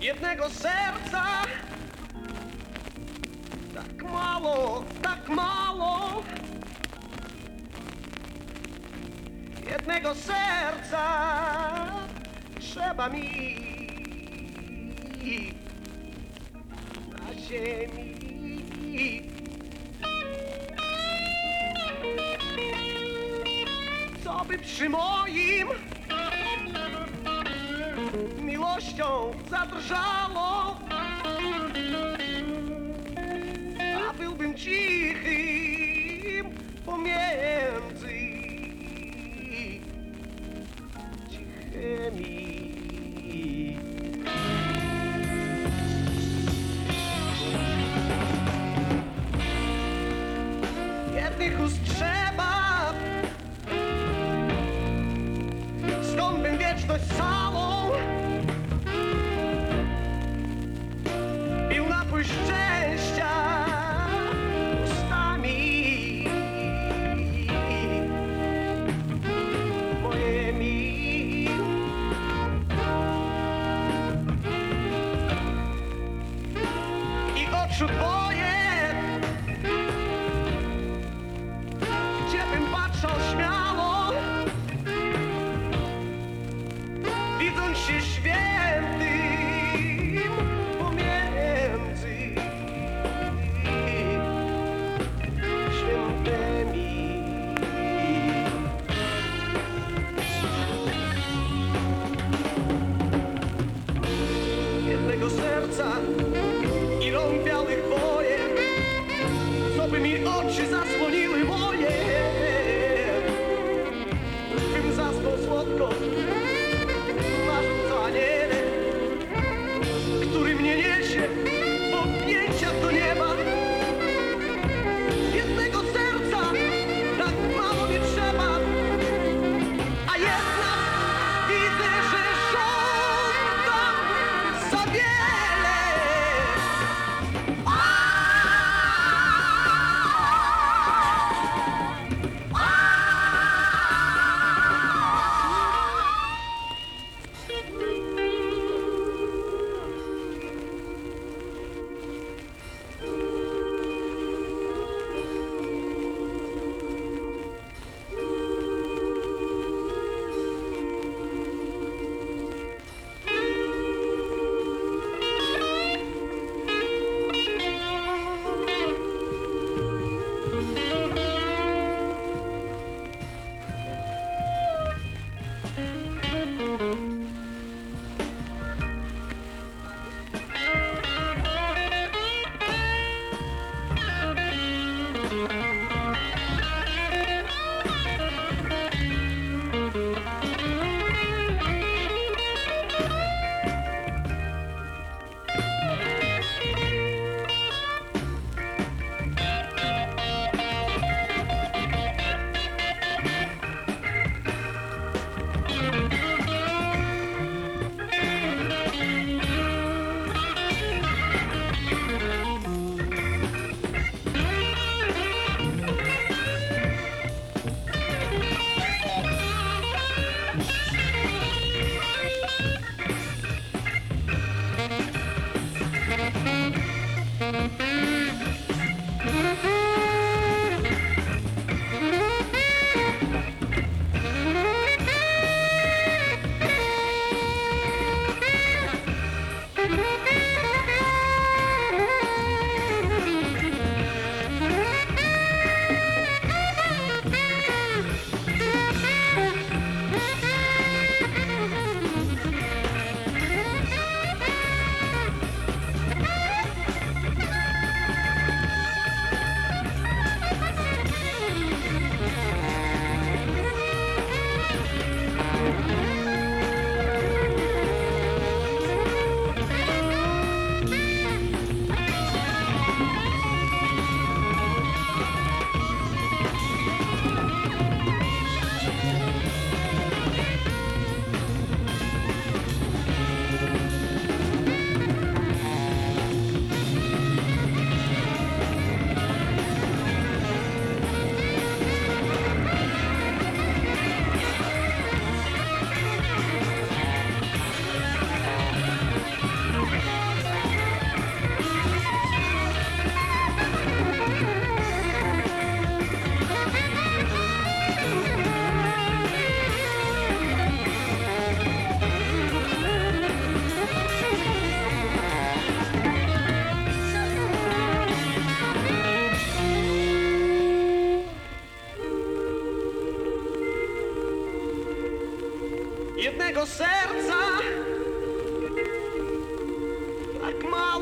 jednego serca. Tak mało, tak mało. Jednego serca trzeba mi na ziemi. Co by przy moim miłością zadrżało, a byłbym cichym pomiędzy cichymi. Jednych ust trzeba, skąd bym wieczność całą I oczu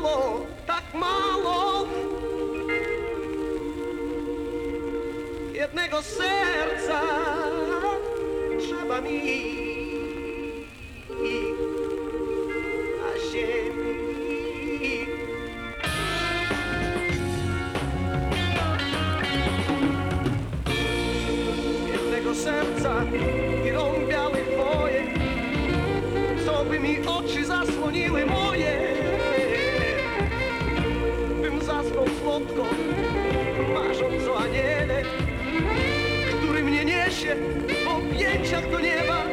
mało, tak mało. Jednego serca trzeba mi. Na ziemi. Jednego serca i rąk białych wojek Co by mi oczy zasłoniły moje? początku, marząc o aniele, który mnie niesie w objęciach do nieba.